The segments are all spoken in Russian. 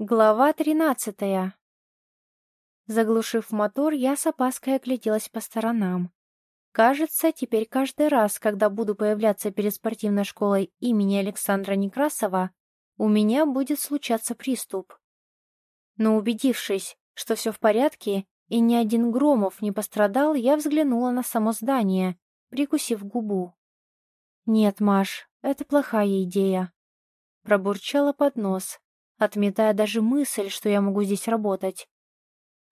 Глава тринадцатая. Заглушив мотор, я с опаской огляделась по сторонам. Кажется, теперь каждый раз, когда буду появляться перед спортивной школой имени Александра Некрасова, у меня будет случаться приступ. Но убедившись, что все в порядке и ни один Громов не пострадал, я взглянула на само здание, прикусив губу. «Нет, Маш, это плохая идея», — пробурчала под нос, отметая даже мысль, что я могу здесь работать.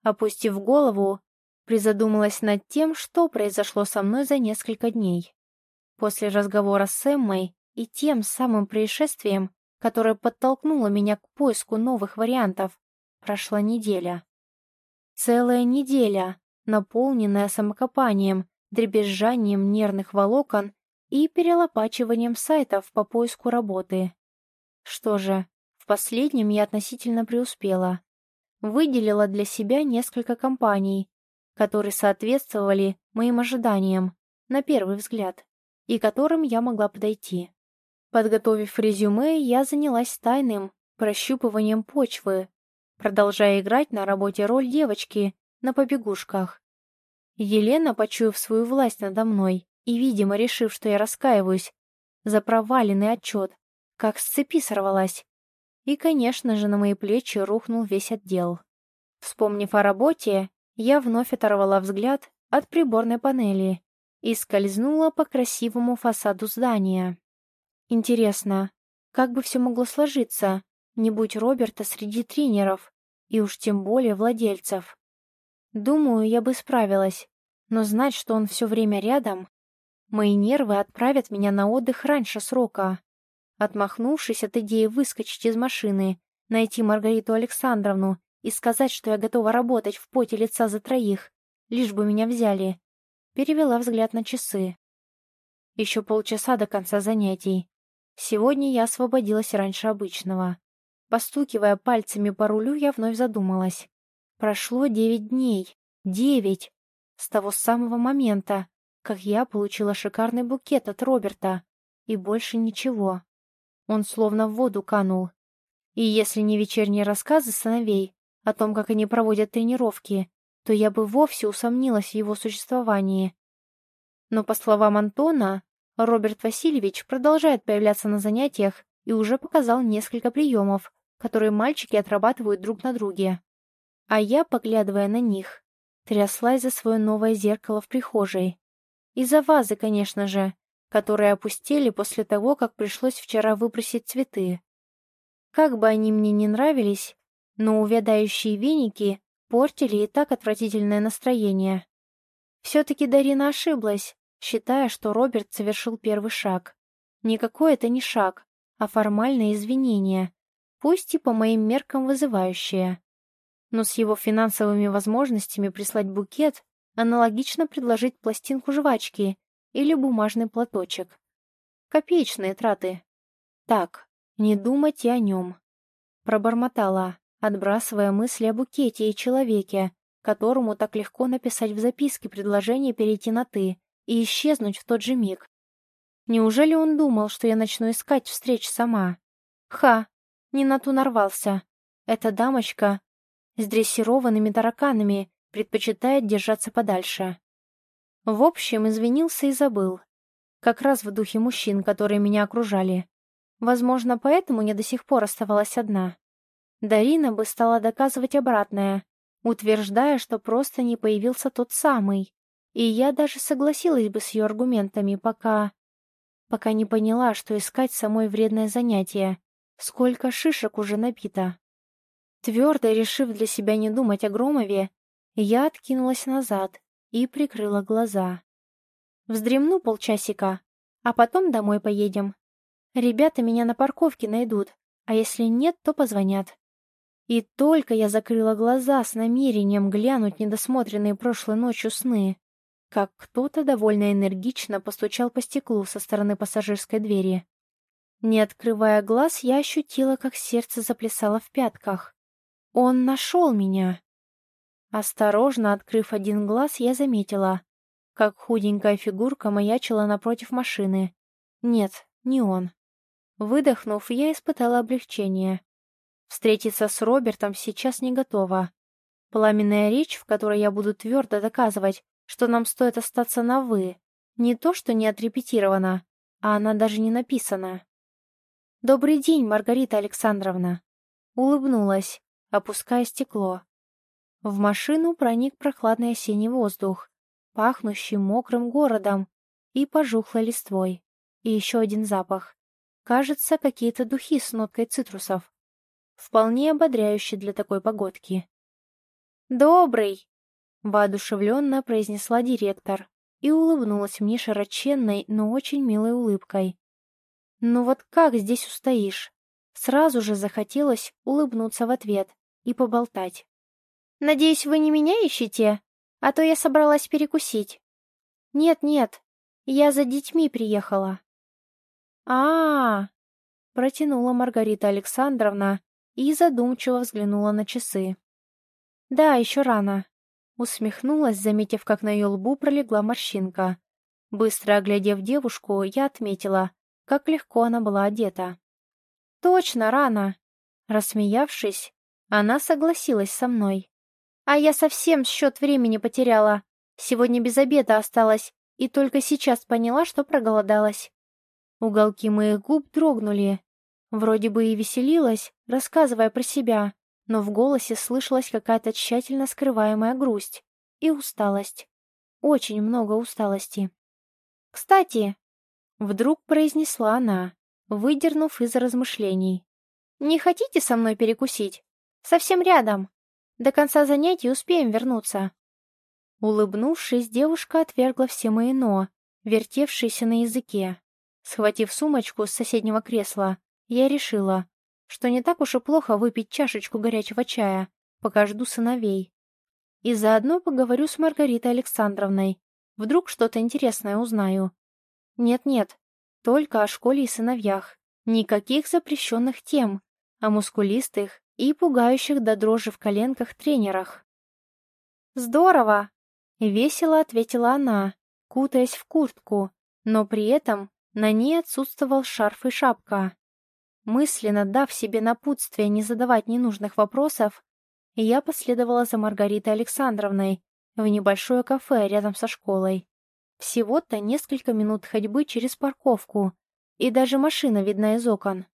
Опустив голову, призадумалась над тем, что произошло со мной за несколько дней. После разговора с Эммой и тем самым происшествием, которое подтолкнуло меня к поиску новых вариантов, прошла неделя. Целая неделя, наполненная самокопанием, дребезжанием нервных волокон и перелопачиванием сайтов по поиску работы. Что же, в последнем я относительно преуспела. Выделила для себя несколько компаний, которые соответствовали моим ожиданиям, на первый взгляд, и которым я могла подойти. Подготовив резюме, я занялась тайным прощупыванием почвы, продолжая играть на работе роль девочки на побегушках. Елена, почуяв свою власть надо мной и, видимо, решив, что я раскаиваюсь за проваленный отчет, как с цепи сорвалась и, конечно же, на мои плечи рухнул весь отдел. Вспомнив о работе, я вновь оторвала взгляд от приборной панели и скользнула по красивому фасаду здания. Интересно, как бы все могло сложиться, не будь Роберта среди тренеров, и уж тем более владельцев. Думаю, я бы справилась, но знать, что он все время рядом, мои нервы отправят меня на отдых раньше срока. Отмахнувшись от идеи выскочить из машины, найти Маргариту Александровну и сказать, что я готова работать в поте лица за троих, лишь бы меня взяли, перевела взгляд на часы. Еще полчаса до конца занятий. Сегодня я освободилась раньше обычного. Постукивая пальцами по рулю, я вновь задумалась. Прошло девять дней. Девять! С того самого момента, как я получила шикарный букет от Роберта. И больше ничего. Он словно в воду канул. И если не вечерние рассказы сыновей о том, как они проводят тренировки, то я бы вовсе усомнилась в его существовании. Но, по словам Антона, Роберт Васильевич продолжает появляться на занятиях и уже показал несколько приемов, которые мальчики отрабатывают друг на друге. А я, поглядывая на них, тряслась за свое новое зеркало в прихожей. Из-за вазы, конечно же, которые опустили после того, как пришлось вчера выбросить цветы. Как бы они мне не нравились, но увядающие веники портили и так отвратительное настроение. Все-таки Дарина ошиблась, считая, что Роберт совершил первый шаг. Никакой это не шаг, а формальное извинение, пусть и по моим меркам вызывающее. Но с его финансовыми возможностями прислать букет аналогично предложить пластинку жвачки или бумажный платочек. Копеечные траты. Так, не думать и о нем. Пробормотала, отбрасывая мысли о букете и человеке, которому так легко написать в записке предложение перейти на «ты» и исчезнуть в тот же миг. Неужели он думал, что я начну искать встреч сама? Ха, не на ту нарвался. Эта дамочка с дрессированными тараканами предпочитает держаться подальше. В общем, извинился и забыл. Как раз в духе мужчин, которые меня окружали. Возможно, поэтому я до сих пор оставалась одна. Дарина бы стала доказывать обратное, утверждая, что просто не появился тот самый. И я даже согласилась бы с ее аргументами, пока... Пока не поняла, что искать самой вредное занятие. Сколько шишек уже набито. Твердо решив для себя не думать о Громове, я откинулась назад и прикрыла глаза. Вздремну полчасика, а потом домой поедем. Ребята меня на парковке найдут, а если нет, то позвонят. И только я закрыла глаза с намерением глянуть недосмотренные прошлой ночью сны, как кто-то довольно энергично постучал по стеклу со стороны пассажирской двери. Не открывая глаз, я ощутила, как сердце заплясало в пятках. Он нашел меня. Осторожно открыв один глаз, я заметила, как худенькая фигурка маячила напротив машины. Нет, не он. Выдохнув, я испытала облегчение. Встретиться с Робертом сейчас не готова. Пламенная речь, в которой я буду твердо доказывать, что нам стоит остаться на «вы», не то что не отрепетирована, а она даже не написана. «Добрый день, Маргарита Александровна!» Улыбнулась, опуская стекло. В машину проник прохладный осенний воздух, пахнущий мокрым городом и пожухлой листвой. И еще один запах. Кажется, какие-то духи с ноткой цитрусов. Вполне ободряющий для такой погодки. «Добрый!» — воодушевленно произнесла директор и улыбнулась мне широченной, но очень милой улыбкой. «Ну вот как здесь устоишь?» Сразу же захотелось улыбнуться в ответ и поболтать. «Надеюсь, вы не меня ищете? А то я собралась перекусить». «Нет-нет, я за детьми приехала». А, -а, -а протянула Маргарита Александровна и задумчиво взглянула на часы. «Да, еще рано», — усмехнулась, заметив, как на ее лбу пролегла морщинка. Быстро оглядев девушку, я отметила, как легко она была одета. «Точно, рано!» Рассмеявшись, она согласилась со мной. «А я совсем счет времени потеряла. Сегодня без обеда осталась, и только сейчас поняла, что проголодалась». Уголки моих губ дрогнули. Вроде бы и веселилась, рассказывая про себя, но в голосе слышалась какая-то тщательно скрываемая грусть и усталость. Очень много усталости. «Кстати», — вдруг произнесла она, выдернув из размышлений. «Не хотите со мной перекусить? Совсем рядом. До конца занятий успеем вернуться». Улыбнувшись, девушка отвергла все мои «но», вертевшиеся на языке. Схватив сумочку с соседнего кресла, я решила, что не так уж и плохо выпить чашечку горячего чая, пока жду сыновей. И заодно поговорю с Маргаритой Александровной. Вдруг что-то интересное узнаю. Нет-нет, только о школе и сыновьях. Никаких запрещенных тем, о мускулистых и пугающих до дрожи в коленках тренерах. «Здорово!» — весело ответила она, кутаясь в куртку, но при этом на ней отсутствовал шарф и шапка. Мысленно дав себе напутствие не задавать ненужных вопросов, я последовала за Маргаритой Александровной в небольшое кафе рядом со школой. Всего-то несколько минут ходьбы через парковку, и даже машина видна из окон.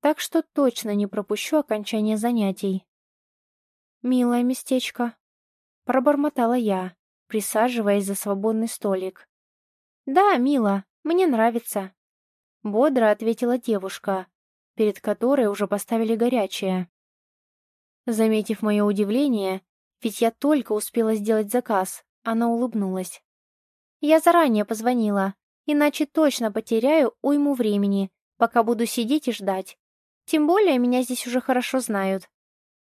Так что точно не пропущу окончание занятий. «Милое местечко», — пробормотала я, присаживаясь за свободный столик. «Да, мило, мне нравится», — бодро ответила девушка, перед которой уже поставили горячее. Заметив мое удивление, ведь я только успела сделать заказ, она улыбнулась. Я заранее позвонила, иначе точно потеряю уйму времени, пока буду сидеть и ждать. Тем более меня здесь уже хорошо знают.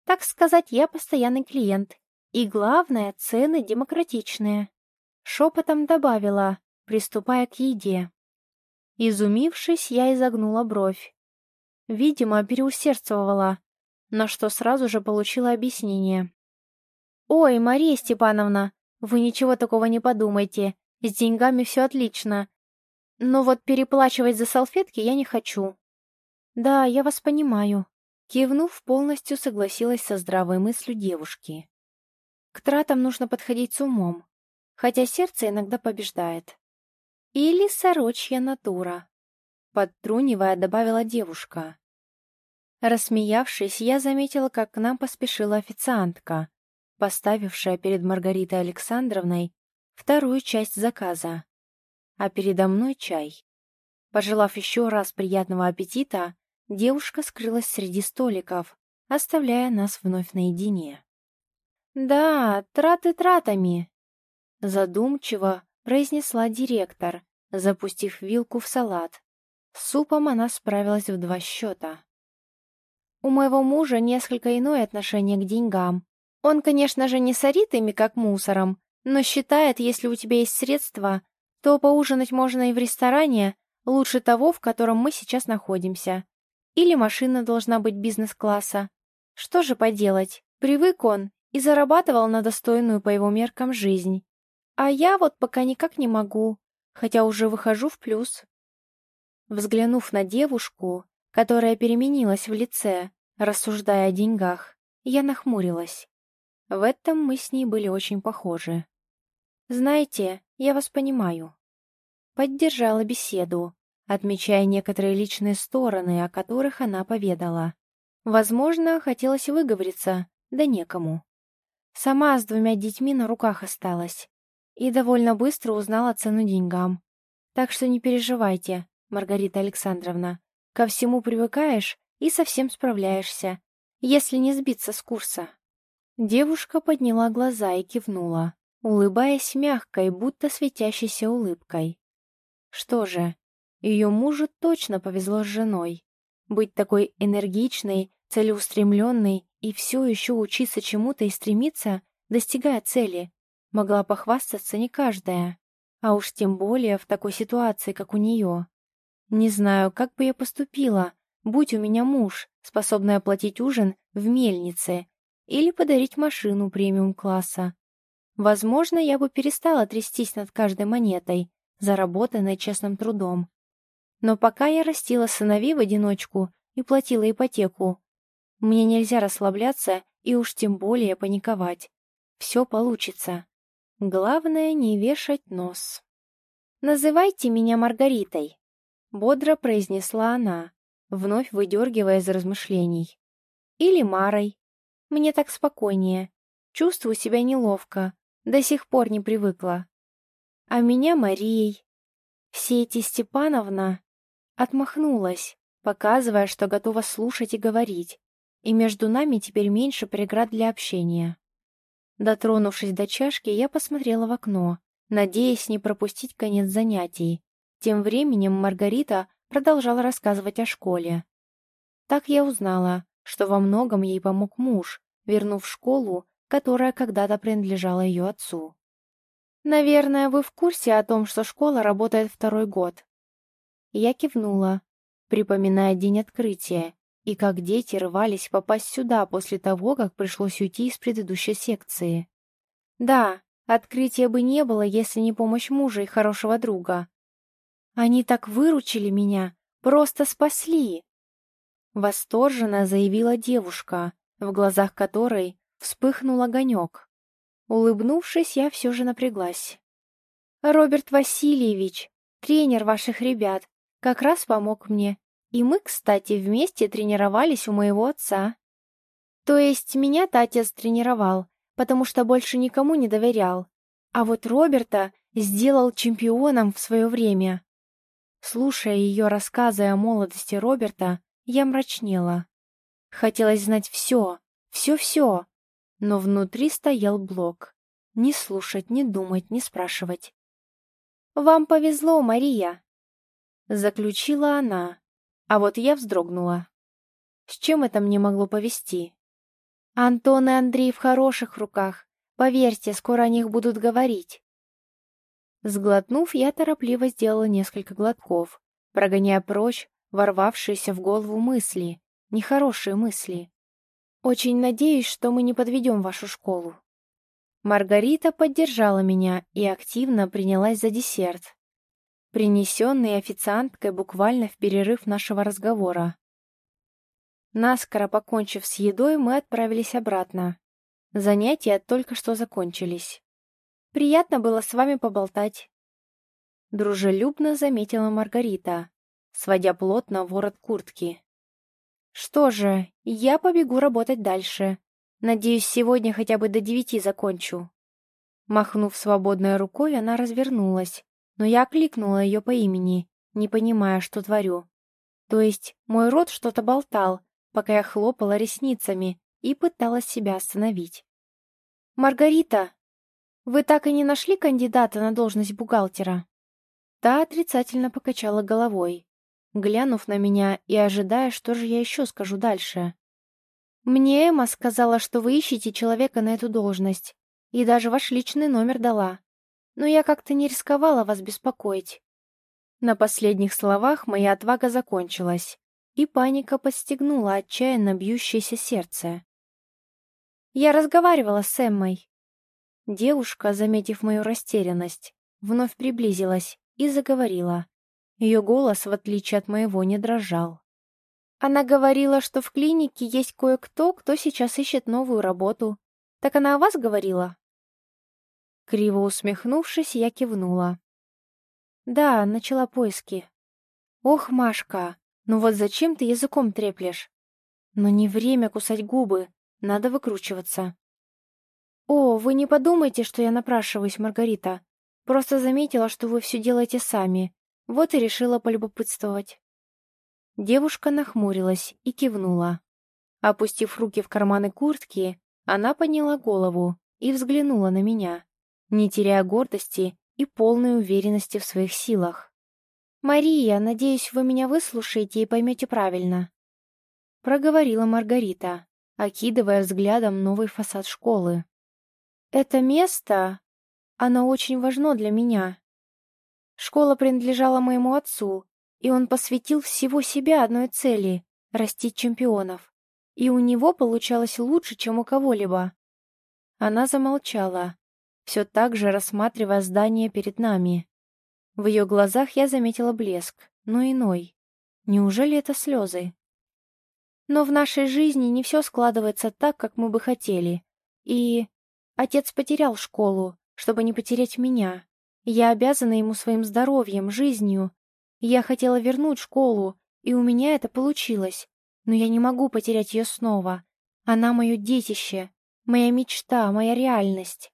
Так сказать, я постоянный клиент. И главное, цены демократичные. Шепотом добавила, приступая к еде. Изумившись, я изогнула бровь. Видимо, переусердствовала, на что сразу же получила объяснение. «Ой, Мария Степановна, вы ничего такого не подумайте. С деньгами все отлично. Но вот переплачивать за салфетки я не хочу. Да, я вас понимаю. Кивнув, полностью согласилась со здравой мыслью девушки. К тратам нужно подходить с умом, хотя сердце иногда побеждает. Или сорочья натура. Подтрунивая, добавила девушка. Рассмеявшись, я заметила, как к нам поспешила официантка, поставившая перед Маргаритой Александровной вторую часть заказа, а передо мной чай. Пожелав еще раз приятного аппетита, девушка скрылась среди столиков, оставляя нас вновь наедине. «Да, траты тратами», — задумчиво произнесла директор, запустив вилку в салат. С супом она справилась в два счета. У моего мужа несколько иное отношение к деньгам. Он, конечно же, не сорит ими, как мусором, но считает, если у тебя есть средства, то поужинать можно и в ресторане, лучше того, в котором мы сейчас находимся. Или машина должна быть бизнес-класса. Что же поделать, привык он и зарабатывал на достойную по его меркам жизнь. А я вот пока никак не могу, хотя уже выхожу в плюс. Взглянув на девушку, которая переменилась в лице, Рассуждая о деньгах, я нахмурилась. В этом мы с ней были очень похожи. «Знаете, я вас понимаю». Поддержала беседу, отмечая некоторые личные стороны, о которых она поведала. Возможно, хотелось выговориться, да некому. Сама с двумя детьми на руках осталась и довольно быстро узнала цену деньгам. Так что не переживайте, Маргарита Александровна. Ко всему привыкаешь и совсем справляешься, если не сбиться с курса. Девушка подняла глаза и кивнула, улыбаясь мягкой, будто светящейся улыбкой. Что же, ее мужу точно повезло с женой. Быть такой энергичной, целеустремленной и все еще учиться чему-то и стремиться, достигая цели, могла похвастаться не каждая. А уж тем более в такой ситуации, как у нее. Не знаю, как бы я поступила, будь у меня муж, способный оплатить ужин в мельнице или подарить машину премиум-класса. Возможно, я бы перестала трястись над каждой монетой, заработанной честным трудом. Но пока я растила сыновей в одиночку и платила ипотеку, мне нельзя расслабляться и уж тем более паниковать. Все получится. Главное не вешать нос. «Называйте меня Маргаритой», — бодро произнесла она, вновь выдергивая из размышлений. «Или Марой. Мне так спокойнее. Чувствую себя неловко, до сих пор не привыкла. А меня Марией. Все эти Степановна...» Отмахнулась, показывая, что готова слушать и говорить, и между нами теперь меньше преград для общения. Дотронувшись до чашки, я посмотрела в окно, надеясь не пропустить конец занятий. Тем временем Маргарита продолжала рассказывать о школе. Так я узнала, что во многом ей помог муж, вернув школу, которая когда-то принадлежала ее отцу. «Наверное, вы в курсе о том, что школа работает второй год?» Я кивнула, припоминая день открытия, и как дети рвались попасть сюда после того, как пришлось уйти из предыдущей секции. Да, открытия бы не было, если не помощь мужа и хорошего друга. Они так выручили меня, просто спасли. Восторженно заявила девушка, в глазах которой вспыхнул огонек. Улыбнувшись, я все же напряглась. «Роберт Васильевич, тренер ваших ребят, как раз помог мне и мы, кстати, вместе тренировались у моего отца. То есть меня-то отец тренировал, потому что больше никому не доверял. А вот Роберта сделал чемпионом в свое время. Слушая ее рассказы о молодости Роберта, я мрачнела. Хотелось знать все, все-все, но внутри стоял блок. Не слушать, не думать, не спрашивать. «Вам повезло, Мария», — заключила она, а вот я вздрогнула. С чем это мне могло повести? Антон и Андрей в хороших руках. Поверьте, скоро о них будут говорить. Сглотнув, я торопливо сделала несколько глотков, прогоняя прочь ворвавшиеся в голову мысли, нехорошие мысли. Очень надеюсь, что мы не подведем вашу школу. Маргарита поддержала меня и активно принялась за десерт принесенный официанткой буквально в перерыв нашего разговора. Наскоро покончив с едой, мы отправились обратно. Занятия только что закончились. Приятно было с вами поболтать. Дружелюбно заметила Маргарита, сводя плотно ворот куртки. Что же, я побегу работать дальше. Надеюсь, сегодня хотя бы до девяти закончу. Махнув свободной рукой, она развернулась но я окликнула ее по имени, не понимая, что творю. То есть мой рот что-то болтал, пока я хлопала ресницами и пыталась себя остановить. «Маргарита, вы так и не нашли кандидата на должность бухгалтера?» Та отрицательно покачала головой, глянув на меня и ожидая, что же я еще скажу дальше. «Мне Эмма сказала, что вы ищете человека на эту должность, и даже ваш личный номер дала но я как-то не рисковала вас беспокоить». На последних словах моя отвага закончилась, и паника подстегнула отчаянно бьющееся сердце. Я разговаривала с Эммой. Девушка, заметив мою растерянность, вновь приблизилась и заговорила. Ее голос, в отличие от моего, не дрожал. Она говорила, что в клинике есть кое-кто, кто сейчас ищет новую работу. Так она о вас говорила?» Криво усмехнувшись, я кивнула. «Да, начала поиски». «Ох, Машка, ну вот зачем ты языком треплешь? Но не время кусать губы, надо выкручиваться». «О, вы не подумайте, что я напрашиваюсь, Маргарита. Просто заметила, что вы все делаете сами. Вот и решила полюбопытствовать». Девушка нахмурилась и кивнула. Опустив руки в карманы куртки, она подняла голову и взглянула на меня, не теряя гордости и полной уверенности в своих силах. «Мария, надеюсь, вы меня выслушаете и поймете правильно», — проговорила Маргарита, окидывая взглядом новый фасад школы. «Это место, оно очень важно для меня. Школа принадлежала моему отцу, и он посвятил всего себя одной цели — растить чемпионов. И у него получалось лучше, чем у кого-либо. Она замолчала, все так же рассматривая здание перед нами. В ее глазах я заметила блеск, но иной. Неужели это слезы? Но в нашей жизни не все складывается так, как мы бы хотели. И отец потерял школу, чтобы не потерять меня. Я обязана ему своим здоровьем, жизнью, я хотела вернуть школу, и у меня это получилось. Но я не могу потерять ее снова. Она мое детище, моя мечта, моя реальность.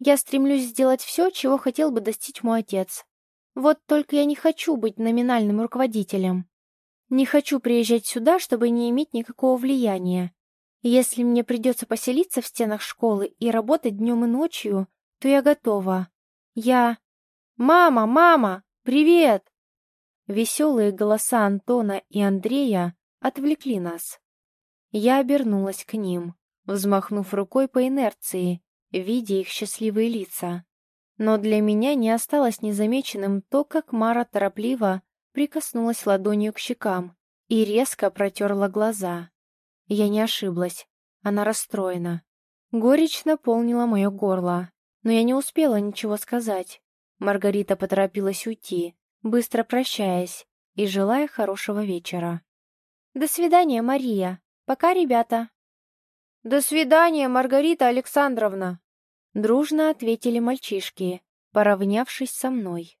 Я стремлюсь сделать все, чего хотел бы достичь мой отец. Вот только я не хочу быть номинальным руководителем. Не хочу приезжать сюда, чтобы не иметь никакого влияния. Если мне придется поселиться в стенах школы и работать днем и ночью, то я готова. Я... «Мама, мама, привет!» Веселые голоса Антона и Андрея отвлекли нас. Я обернулась к ним, взмахнув рукой по инерции, видя их счастливые лица. Но для меня не осталось незамеченным то, как Мара торопливо прикоснулась ладонью к щекам и резко протерла глаза. Я не ошиблась, она расстроена. Горечь наполнила мое горло, но я не успела ничего сказать. Маргарита поторопилась уйти, быстро прощаясь и желая хорошего вечера. «До свидания, Мария. Пока, ребята». «До свидания, Маргарита Александровна!» Дружно ответили мальчишки, поравнявшись со мной.